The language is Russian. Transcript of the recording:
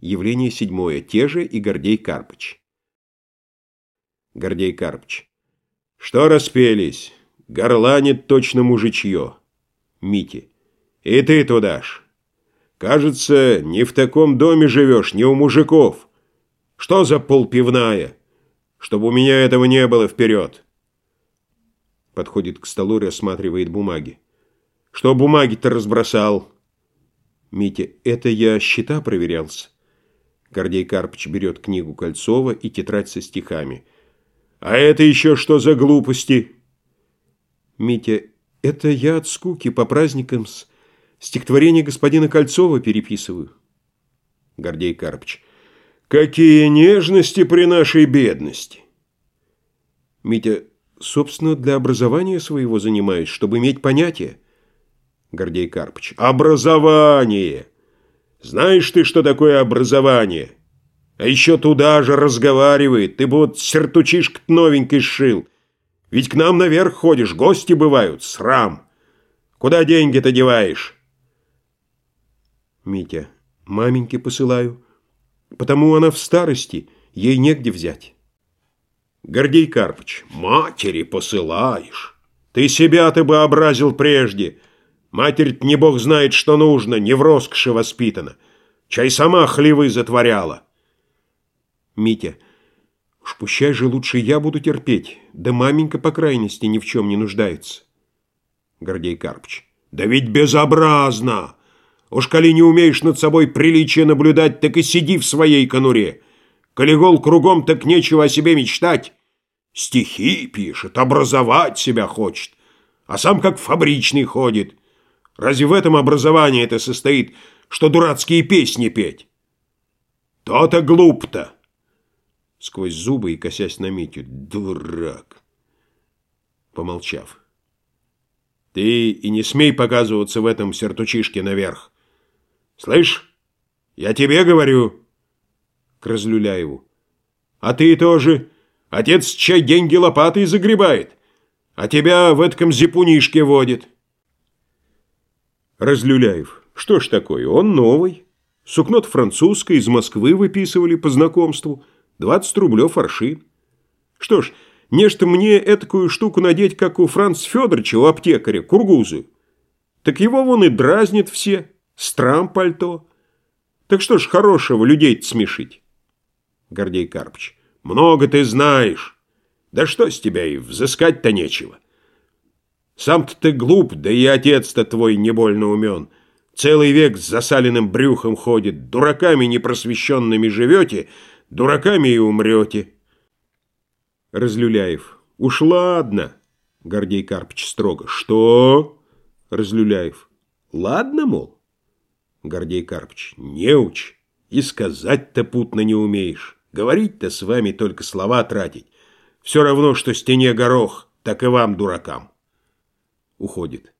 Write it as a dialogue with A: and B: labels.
A: Явление седьмое. Те же и Гордей Карпыч. Гордей Карпыч. Что распелись? Горланит точно мужичье. Мити. И ты туда ж. Кажется, не в таком доме живешь, не у мужиков. Что за полпивная? Чтобы у меня этого не было вперед. Подходит к столу рассматривает бумаги. Что бумаги-то разбросал? Митя, это я счета проверялся. Гордей Карпыч берет книгу Кольцова и тетрадь со стихами. А это еще что за глупости? Митя, это я от скуки по праздникам с стихотворение господина Кольцова переписываю. Гордей Карпыч. Какие нежности при нашей бедности! Митя, собственно, для образования своего занимаюсь, чтобы иметь понятие. Гордей Карпыч. Образование! Знаешь ты, что такое образование? А еще туда же разговаривает. Ты бы вот сертучишка новенький сшил. Ведь к нам наверх ходишь, гости бывают, срам. Куда деньги-то деваешь? Митя. Маменьке посылаю. Потому она в старости, ей негде взять. Гордей Карпыч. Матери посылаешь. Ты себя-то бы образил прежде. Матерь не бог знает, что нужно, не в роскоши воспитана. Чай сама хлевы затворяла. Митя. Уж пущай же лучше я буду терпеть, да маменька, по крайности, ни в чем не нуждается. Гордей Карпыч. Да ведь безобразно! Уж коли не умеешь над собой приличие наблюдать, так и сиди в своей конуре. Коли гол кругом, так нечего о себе мечтать. Стихи пишет, образовать себя хочет, а сам как фабричный ходит. Разве в этом образовании это состоит, что дурацкие песни петь? То-то глуп-то. Сквозь зубы и косясь на Митю. Дурак. Помолчав. Ты и не смей показываться в этом сертучишке наверх. Слышь, я тебе говорю. К Разлюляеву. А ты тоже. Отец чай деньги лопатой загребает, а тебя в этом зипунишке водит. Разлюляев. Что ж такое, он новый. Сукнот французское из Москвы выписывали по знакомству. 20 рублев аршин. Что ж, нечто мне этакую штуку надеть, как у Франц Федоровича, у аптекаря, кургузы. Так его вон и дразнит все. Страм пальто. Так что ж хорошего людей смешить? Гордей Карпыч. Много ты знаешь. Да что с тебя и взыскать-то нечего. Сам-то ты глуп, да и отец-то твой не больно умен. Целый век с засаленным брюхом ходит. Дураками непросвещенными живете, дураками и умрете. Разлюляев. Уж ладно. Гордей Карпыч строго. Что? Разлюляев. Ладно, мол. Гордей Карпыч, неуч, и сказать-то путно не умеешь. Говорить-то с вами только слова тратить. Все равно, что стене горох, так и вам, дуракам. Уходит.